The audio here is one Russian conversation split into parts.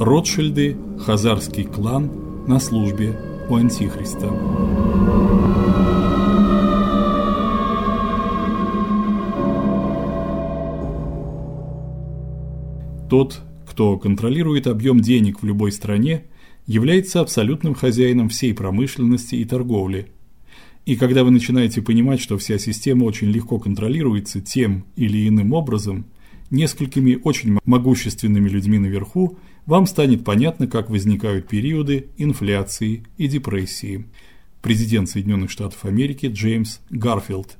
Ротшильды хазарский клан на службе у антихриста. Тот, кто контролирует объем денег в любой стране, является абсолютным хозяином всей промышленности и торговли. И когда вы начинаете понимать, что вся система очень легко контролируется тем или иным образом, несколькими очень могущественными людьми наверху, вам станет понятно, как возникают периоды инфляции и депрессии. Президент Соединенных Штатов Америки Джеймс Гарфилд.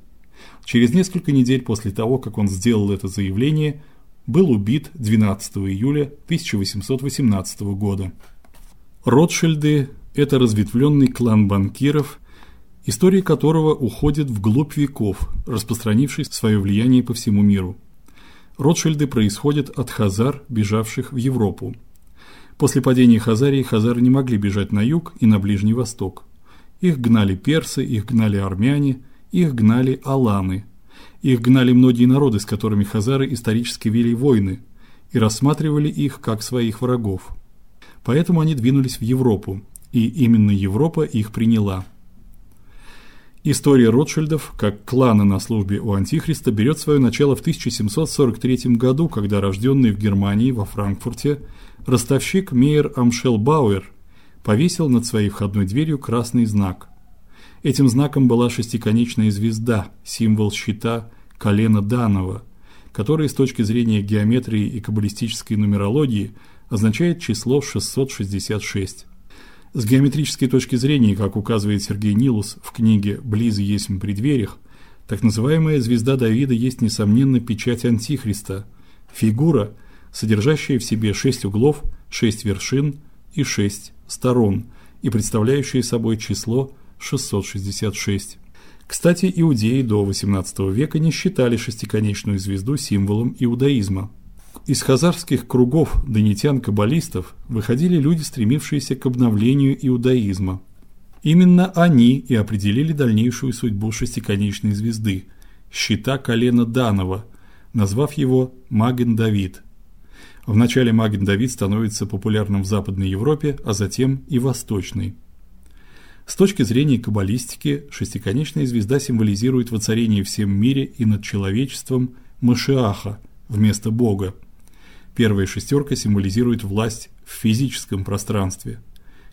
Через несколько недель после того, как он сделал это заявление, был убит 12 июля 1818 года. Ротшильды это разветвленный клан банкиров, история которого уходит вглубь веков, распространившись свое влияние по всему миру. Ротшильды происходят от хазар, бежавших в Европу. После падения Хазарии хазары не могли бежать на юг и на Ближний Восток. Их гнали персы, их гнали армяне, их гнали аланы. Их гнали многие народы, с которыми хазары исторически вели войны и рассматривали их как своих врагов. Поэтому они двинулись в Европу, и именно Европа их приняла. История Ротшильдов, как клана на службе у антихриста, берет свое начало в 1743 году, когда рожденный в Германии во Франкфурте ростовщик Мейер Амшел Бауэр повесил над своей входной дверью красный знак. Этим знаком была шестиконечная звезда, символ щита колена Данова, который с точки зрения геометрии и каббалистической нумерологии означает число 666. С геометрической точки зрения, как указывает Сергей Нилус в книге Близы есть при дверях, так называемая звезда Давида есть несомненно печать антихриста, фигура, содержащая в себе шесть углов, шесть вершин и шесть сторон и представляющая собой число 666. Кстати, иудеи до XVIII века не считали шестиконечную звезду символом иудаизма. Из хазарских кругов донитян-каббалистов выходили люди, стремившиеся к обновлению иудаизма. Именно они и определили дальнейшую судьбу шестиконечной звезды щита колена Данова, назвав его Маген-Давид. Вначале Маген-Давид становится популярным в Западной Европе, а затем и Восточной. С точки зрения каббалистики, шестиконечная звезда символизирует воцарение всем мире и над человечеством Машиаха вместо Бога. Первая шестерка символизирует власть в физическом пространстве,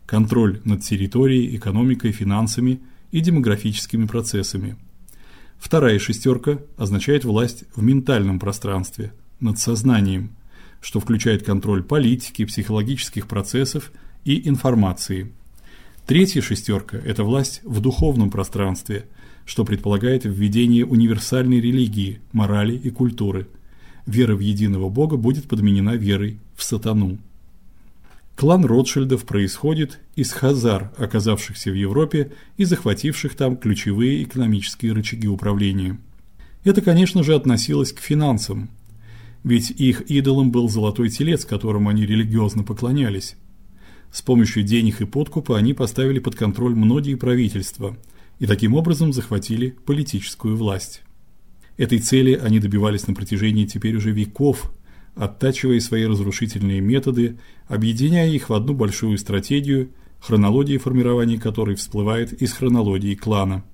контроль над территорией, экономикой, финансами и демографическими процессами. Вторая шестерка означает власть в ментальном пространстве, над сознанием, что включает контроль политики, психологических процессов и информации. Третья шестерка – это власть в духовном пространстве, что предполагает введение универсальной религии, морали и культуры – вера в единого Бога будет подменена верой в сатану. Клан Ротшильдов происходит из хазар, оказавшихся в Европе и захвативших там ключевые экономические рычаги управления. Это, конечно же, относилось к финансам, ведь их идолом был золотой телец, которому они религиозно поклонялись. С помощью денег и подкупа они поставили под контроль многие правительства и таким образом захватили политическую власть. Этой цели они добивались на протяжении теперь уже веков, оттачивая свои разрушительные методы, объединяя их в одну большую стратегию, хронология формирования которой всплывает из хронологии клана.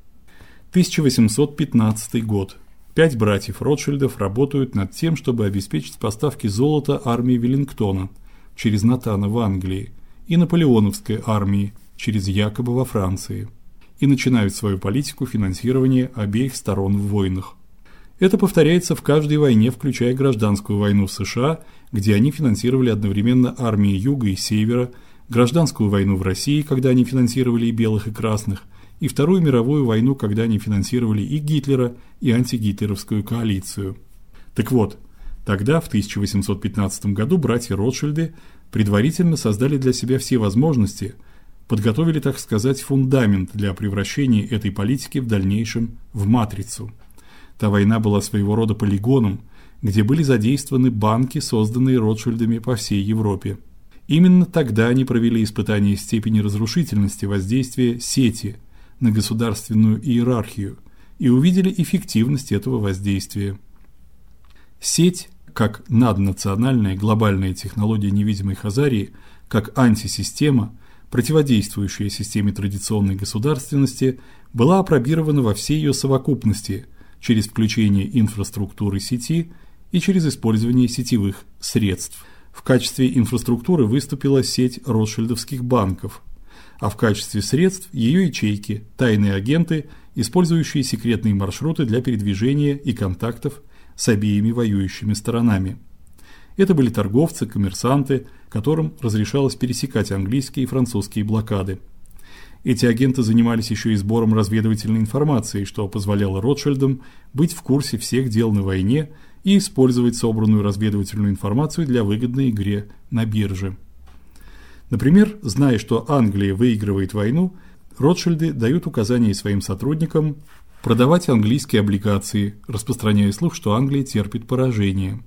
1815 год. Пять братьев Ротшильдов работают над тем, чтобы обеспечить поставки золота армии Веллингтона через Натана в Англии и наполеоновской армии через Якоба во Франции и начинают свою политику финансирования обеих сторон в войнах. Это повторяется в каждой войне, включая гражданскую войну в США, где они финансировали одновременно армии Юга и Севера, гражданскую войну в России, когда они финансировали и белых, и красных, и Вторую мировую войну, когда они финансировали и Гитлера, и антигитлеровскую коалицию. Так вот, тогда в 1815 году братья Ротшильды предварительно создали для себя все возможности, подготовили, так сказать, фундамент для превращения этой политики в дальнейшем в матрицу. Та война была своего рода полигоном, где были задействованы банки, созданные Ротшильдами по всей Европе. Именно тогда они провели испытание степени разрушительности воздействия сети на государственную иерархию и увидели эффективность этого воздействия. Сеть как наднациональная глобальная технология невидимой Хазарии, как антисистема, противодействующая системе традиционной государственности, была опробирована во всей ее совокупности через включение инфраструктуры сети и через использование сетевых средств. В качестве инфраструктуры выступила сеть Ротшильдовских банков, а в качестве средств ее ячейки, тайные агенты, использующие секретные маршруты для передвижения и контактов с обеими воюющими сторонами. Это были торговцы, коммерсанты, которым разрешалось пересекать английские и французские блокады. Эти агенты занимались еще и сбором разведывательной информации, что позволяло Ротшильдам быть в курсе всех дел на войне и использовать собранную разведывательную информацию для выгодной игры на бирже. Например, зная, что Англия выигрывает войну, Ротшильды дают указания своим сотрудникам продавать английские облигации, распространяя слух, что Англия терпит поражение.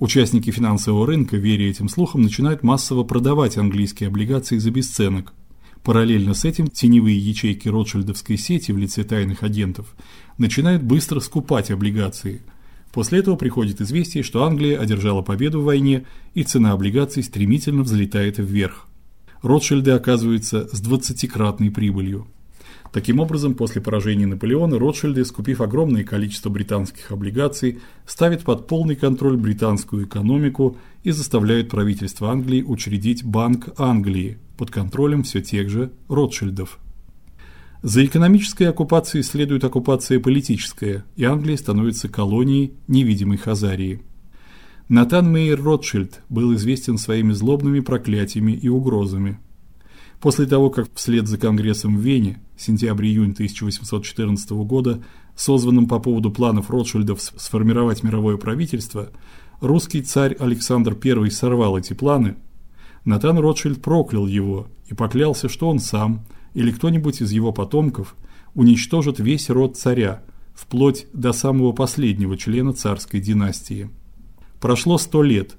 Участники финансового рынка, веря этим слухам, начинают массово продавать английские облигации за бесценок. Параллельно с этим теневые ячейки Ротшильдовской сети в лице тайных агентов начинают быстро скупать облигации. После этого приходит известие, что Англия одержала победу в войне, и цена облигаций стремительно взлетает вверх. Ротшильды оказываются с двадцатикратной прибылью. Таким образом, после поражения Наполеона Ротшильды, скупив огромное количество британских облигаций, ставят под полный контроль британскую экономику и заставляют правительство Англии учредить Банк Англии под контролем все тех же Ротшильдов. За экономической оккупацией следует оккупация политическая, и Англия становится колонией невидимой Хазарии. Натан Мейер Ротшильд был известен своими злобными проклятиями и угрозами. После того, как вслед за конгрессом в Вене сентябрь-июнь 1814 года, созванным по поводу планов Ротшильдов сформировать мировое правительство, русский царь Александр I сорвал эти планы, Натан Ротшильд проклял его и поклялся, что он сам или кто-нибудь из его потомков уничтожит весь род царя, вплоть до самого последнего члена царской династии. Прошло сто лет,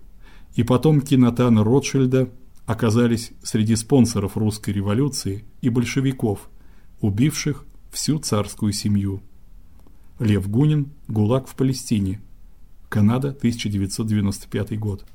и потомки Натана Ротшильда оказались среди спонсоров русской революции и большевиков, убивших всю царскую семью. Лев Гунин. ГУЛАГ в Палестине. Канада, 1995 год.